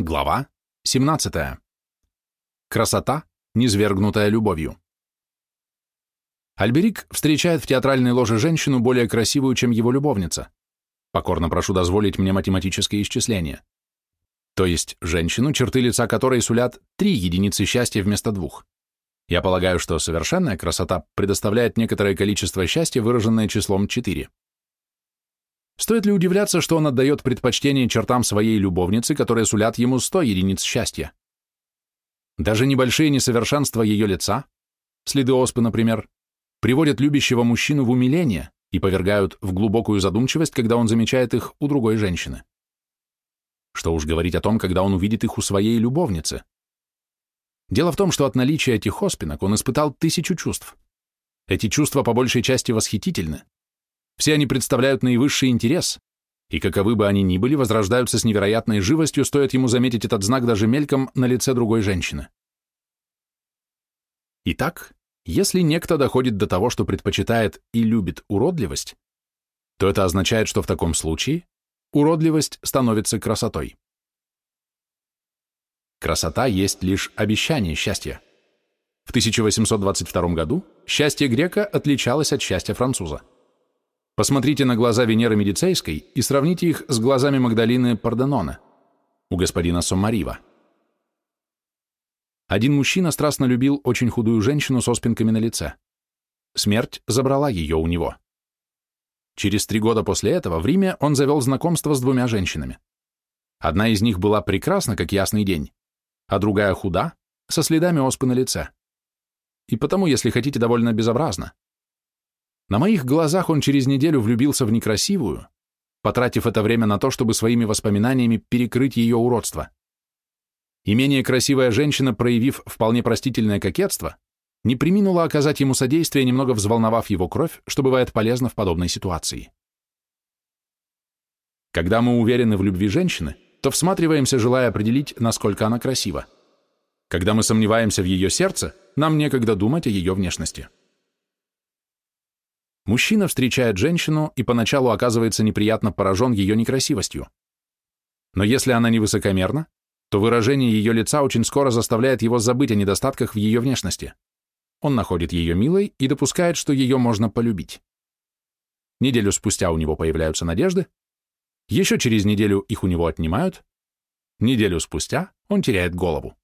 Глава 17. Красота, низвергнутая любовью. Альберик встречает в театральной ложе женщину более красивую, чем его любовница. Покорно прошу дозволить мне математическое исчисление. То есть женщину, черты лица которой сулят три единицы счастья вместо двух. Я полагаю, что совершенная красота предоставляет некоторое количество счастья, выраженное числом 4. Стоит ли удивляться, что он отдает предпочтение чертам своей любовницы, которые сулят ему 100 единиц счастья? Даже небольшие несовершенства ее лица, следы оспы, например, приводят любящего мужчину в умиление и повергают в глубокую задумчивость, когда он замечает их у другой женщины. Что уж говорить о том, когда он увидит их у своей любовницы. Дело в том, что от наличия этих оспинок он испытал тысячу чувств. Эти чувства по большей части восхитительны, все они представляют наивысший интерес, и каковы бы они ни были, возрождаются с невероятной живостью, стоит ему заметить этот знак даже мельком на лице другой женщины. Итак, если некто доходит до того, что предпочитает и любит уродливость, то это означает, что в таком случае уродливость становится красотой. Красота есть лишь обещание счастья. В 1822 году счастье грека отличалось от счастья француза. Посмотрите на глаза Венеры Медицейской и сравните их с глазами Магдалины Парденона у господина Соммарива. Один мужчина страстно любил очень худую женщину с оспинками на лице. Смерть забрала ее у него. Через три года после этого в Риме он завел знакомство с двумя женщинами. Одна из них была прекрасна, как ясный день, а другая худа, со следами оспы на лице. И потому, если хотите, довольно безобразно. На моих глазах он через неделю влюбился в некрасивую, потратив это время на то, чтобы своими воспоминаниями перекрыть ее уродство. И менее красивая женщина, проявив вполне простительное кокетство, не приминула оказать ему содействие, немного взволновав его кровь, что бывает полезно в подобной ситуации. Когда мы уверены в любви женщины, то всматриваемся, желая определить, насколько она красива. Когда мы сомневаемся в ее сердце, нам некогда думать о ее внешности. Мужчина встречает женщину и поначалу оказывается неприятно поражен ее некрасивостью. Но если она не высокомерна, то выражение ее лица очень скоро заставляет его забыть о недостатках в ее внешности. Он находит ее милой и допускает, что ее можно полюбить. Неделю спустя у него появляются надежды, еще через неделю их у него отнимают, неделю спустя он теряет голову.